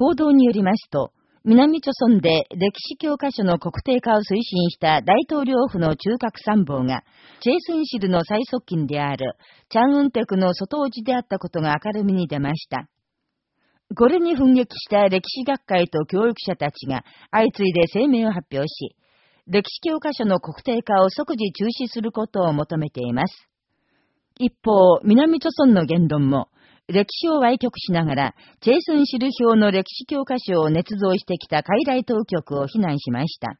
報道によりますと、南朝村で歴史教科書の国定化を推進した大統領府の中核参謀が、チェイスンシルの最側近である、チャンウンテクの外落ちであったことが明るみに出ました。これに奮撃した歴史学会と教育者たちが相次いで声明を発表し、歴史教科書の国定化を即時中止することを求めています。一方、南朝村の言論も、歴史を歪曲しながら、チェイスンシル表の歴史教科書を捏造してきた海外当局を非難しました。